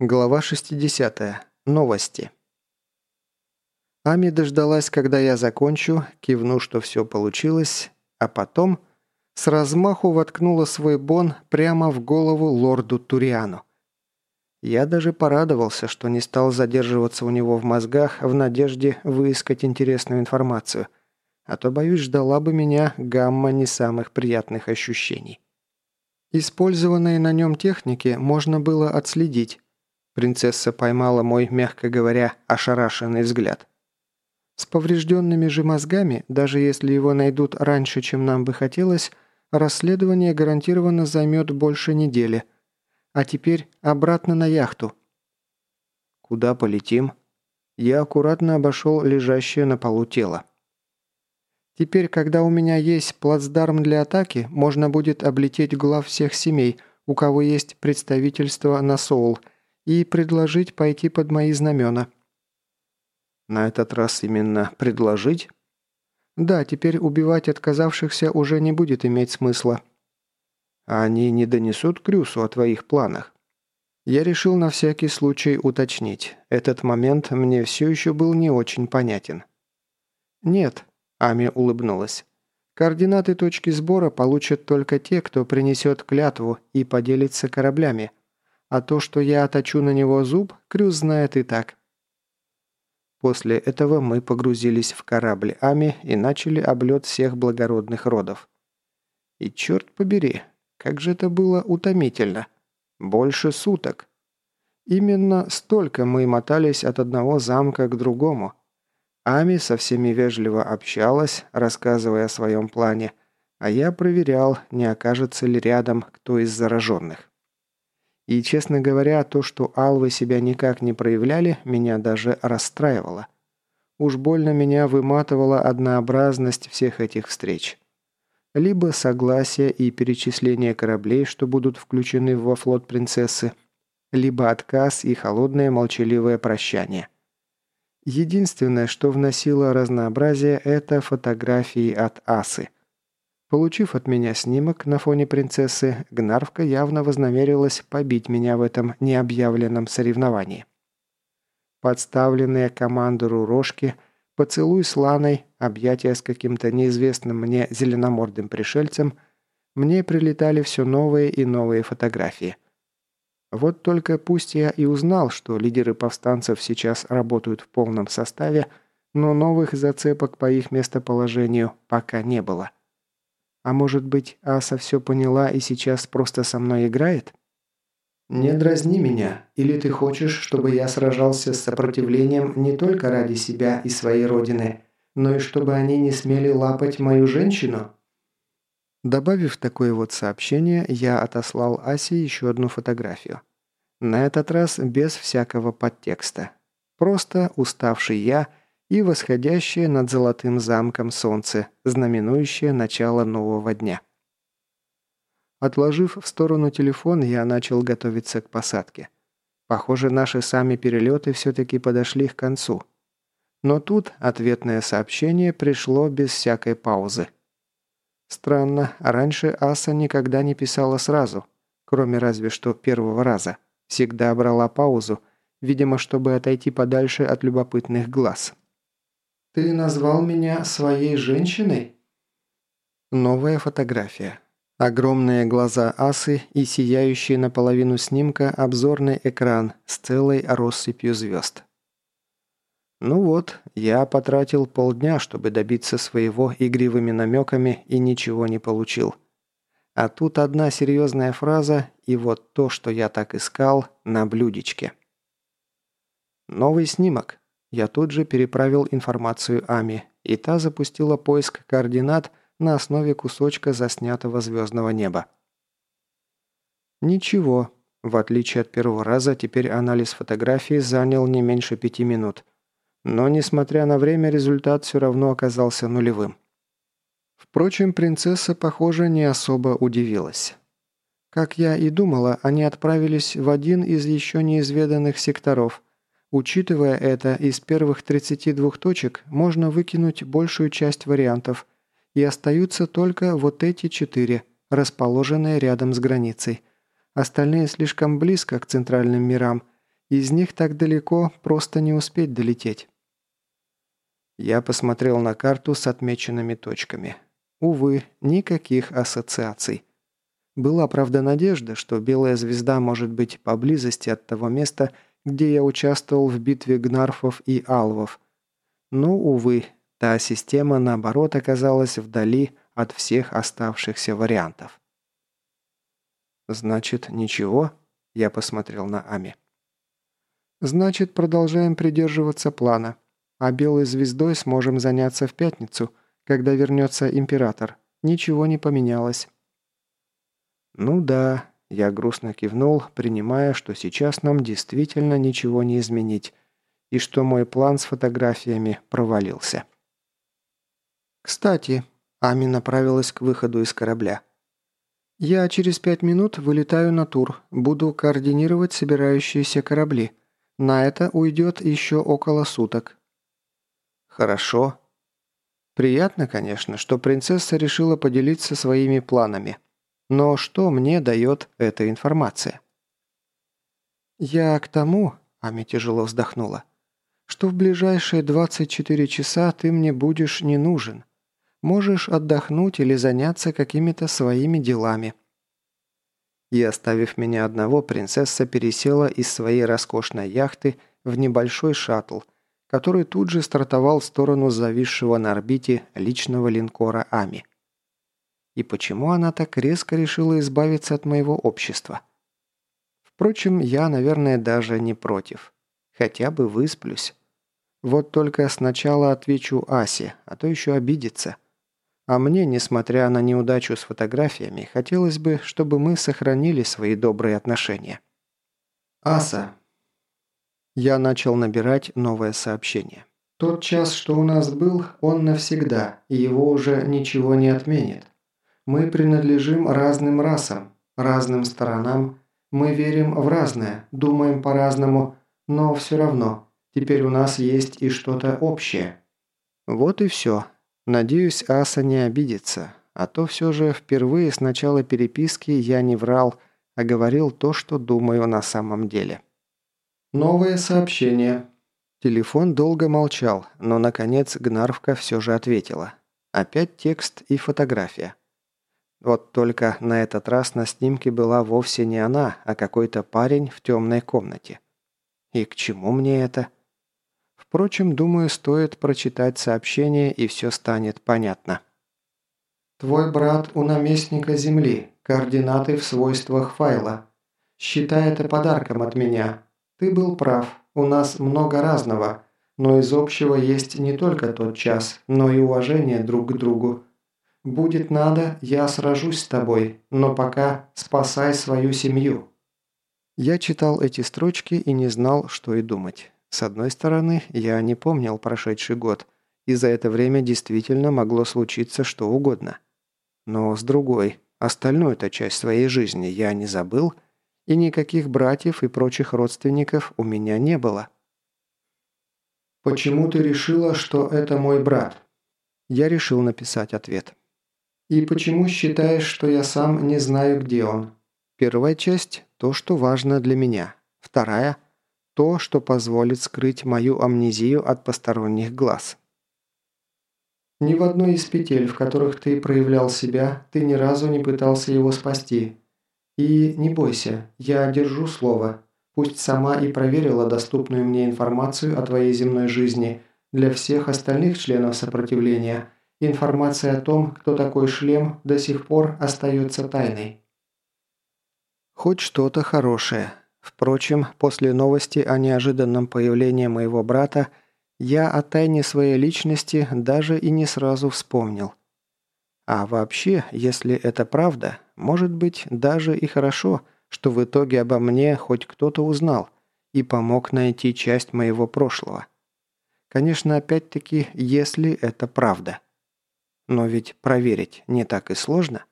Глава 60. Новости. Ами дождалась, когда я закончу, кивну, что все получилось, а потом с размаху воткнула свой бон прямо в голову лорду Туриану. Я даже порадовался, что не стал задерживаться у него в мозгах в надежде выискать интересную информацию, а то, боюсь, ждала бы меня гамма не самых приятных ощущений. Использованные на нем техники можно было отследить, Принцесса поймала мой, мягко говоря, ошарашенный взгляд. С поврежденными же мозгами, даже если его найдут раньше, чем нам бы хотелось, расследование гарантированно займет больше недели. А теперь обратно на яхту. Куда полетим? Я аккуратно обошел лежащее на полу тело. Теперь, когда у меня есть плацдарм для атаки, можно будет облететь глав всех семей, у кого есть представительство на Соул – и предложить пойти под мои знамена». «На этот раз именно предложить?» «Да, теперь убивать отказавшихся уже не будет иметь смысла». «А они не донесут Крюсу о твоих планах?» Я решил на всякий случай уточнить. Этот момент мне все еще был не очень понятен. «Нет», – Ами улыбнулась. «Координаты точки сбора получат только те, кто принесет клятву и поделится кораблями. А то, что я оточу на него зуб, Крюс знает и так. После этого мы погрузились в корабль Ами и начали облет всех благородных родов. И черт побери, как же это было утомительно. Больше суток. Именно столько мы мотались от одного замка к другому. Ами со всеми вежливо общалась, рассказывая о своем плане, а я проверял, не окажется ли рядом кто из зараженных. И, честно говоря, то, что алвы себя никак не проявляли, меня даже расстраивало. Уж больно меня выматывала однообразность всех этих встреч. Либо согласие и перечисление кораблей, что будут включены во флот принцессы, либо отказ и холодное молчаливое прощание. Единственное, что вносило разнообразие, это фотографии от Асы – Получив от меня снимок на фоне принцессы, Гнарвка явно вознамерилась побить меня в этом необъявленном соревновании. Подставленные командору рожки, поцелуй с Ланой, объятия с каким-то неизвестным мне зеленомордым пришельцем, мне прилетали все новые и новые фотографии. Вот только пусть я и узнал, что лидеры повстанцев сейчас работают в полном составе, но новых зацепок по их местоположению пока не было. А может быть, Аса все поняла и сейчас просто со мной играет? «Не дразни меня, или ты хочешь, чтобы я сражался с сопротивлением не только ради себя и своей родины, но и чтобы они не смели лапать мою женщину?» Добавив такое вот сообщение, я отослал Асе еще одну фотографию. На этот раз без всякого подтекста. Просто уставший я и восходящее над золотым замком солнце, знаменующее начало нового дня. Отложив в сторону телефон, я начал готовиться к посадке. Похоже, наши сами перелеты все-таки подошли к концу. Но тут ответное сообщение пришло без всякой паузы. Странно, раньше Аса никогда не писала сразу, кроме разве что первого раза. Всегда брала паузу, видимо, чтобы отойти подальше от любопытных глаз. «Ты назвал меня своей женщиной?» Новая фотография. Огромные глаза асы и сияющий наполовину снимка обзорный экран с целой россыпью звезд. Ну вот, я потратил полдня, чтобы добиться своего игривыми намеками и ничего не получил. А тут одна серьезная фраза и вот то, что я так искал, на блюдечке. Новый снимок. Я тут же переправил информацию Ами, и та запустила поиск координат на основе кусочка заснятого звездного неба. Ничего. В отличие от первого раза, теперь анализ фотографии занял не меньше пяти минут. Но, несмотря на время, результат все равно оказался нулевым. Впрочем, принцесса, похоже, не особо удивилась. Как я и думала, они отправились в один из еще неизведанных секторов – Учитывая это, из первых 32 точек можно выкинуть большую часть вариантов, и остаются только вот эти четыре, расположенные рядом с границей. Остальные слишком близко к центральным мирам, Из них так далеко просто не успеть долететь. Я посмотрел на карту с отмеченными точками. Увы, никаких ассоциаций. Была, правда, надежда, что белая звезда может быть поблизости от того места, где я участвовал в битве гнарфов и алвов. Но, увы, та система, наоборот, оказалась вдали от всех оставшихся вариантов. «Значит, ничего?» – я посмотрел на Ами. «Значит, продолжаем придерживаться плана», а белой звездой сможем заняться в пятницу, когда вернется император. Ничего не поменялось». «Ну да», – я грустно кивнул, принимая, что сейчас нам действительно ничего не изменить, и что мой план с фотографиями провалился. «Кстати», – Ами направилась к выходу из корабля. «Я через пять минут вылетаю на тур, буду координировать собирающиеся корабли. На это уйдет еще около суток. Хорошо. Приятно, конечно, что принцесса решила поделиться своими планами. Но что мне дает эта информация? Я к тому, Ами тяжело вздохнула, что в ближайшие 24 часа ты мне будешь не нужен. Можешь отдохнуть или заняться какими-то своими делами. И оставив меня одного, принцесса пересела из своей роскошной яхты в небольшой шаттл – который тут же стартовал в сторону зависшего на орбите личного линкора Ами. И почему она так резко решила избавиться от моего общества? Впрочем, я, наверное, даже не против. Хотя бы высплюсь. Вот только сначала отвечу Асе, а то еще обидится. А мне, несмотря на неудачу с фотографиями, хотелось бы, чтобы мы сохранили свои добрые отношения. «Аса, я начал набирать новое сообщение. «Тот час, что у нас был, он навсегда, и его уже ничего не отменит. Мы принадлежим разным расам, разным сторонам, мы верим в разное, думаем по-разному, но все равно, теперь у нас есть и что-то общее». Вот и все. Надеюсь, Аса не обидится, а то все же впервые с начала переписки я не врал, а говорил то, что думаю на самом деле. «Новое сообщение». Телефон долго молчал, но, наконец, Гнарвка все же ответила. Опять текст и фотография. Вот только на этот раз на снимке была вовсе не она, а какой-то парень в темной комнате. И к чему мне это? Впрочем, думаю, стоит прочитать сообщение, и все станет понятно. «Твой брат у наместника Земли. Координаты в свойствах файла. Считай это подарком от меня. Ты был прав, у нас много разного, но из общего есть не только тот час, но и уважение друг к другу. Будет надо, я сражусь с тобой, но пока спасай свою семью». Я читал эти строчки и не знал, что и думать. С одной стороны, я не помнил прошедший год, и за это время действительно могло случиться что угодно. Но с другой, остальную-то часть своей жизни я не забыл – и никаких братьев и прочих родственников у меня не было. «Почему ты решила, что это мой брат?» Я решил написать ответ. «И почему считаешь, что я сам не знаю, где он?» Первая часть – то, что важно для меня. Вторая – то, что позволит скрыть мою амнезию от посторонних глаз. Ни в одной из петель, в которых ты проявлял себя, ты ни разу не пытался его спасти, и не бойся, я держу слово. Пусть сама и проверила доступную мне информацию о твоей земной жизни. Для всех остальных членов сопротивления информация о том, кто такой шлем, до сих пор остается тайной. Хоть что-то хорошее. Впрочем, после новости о неожиданном появлении моего брата, я о тайне своей личности даже и не сразу вспомнил. А вообще, если это правда, может быть, даже и хорошо, что в итоге обо мне хоть кто-то узнал и помог найти часть моего прошлого. Конечно, опять-таки, если это правда. Но ведь проверить не так и сложно.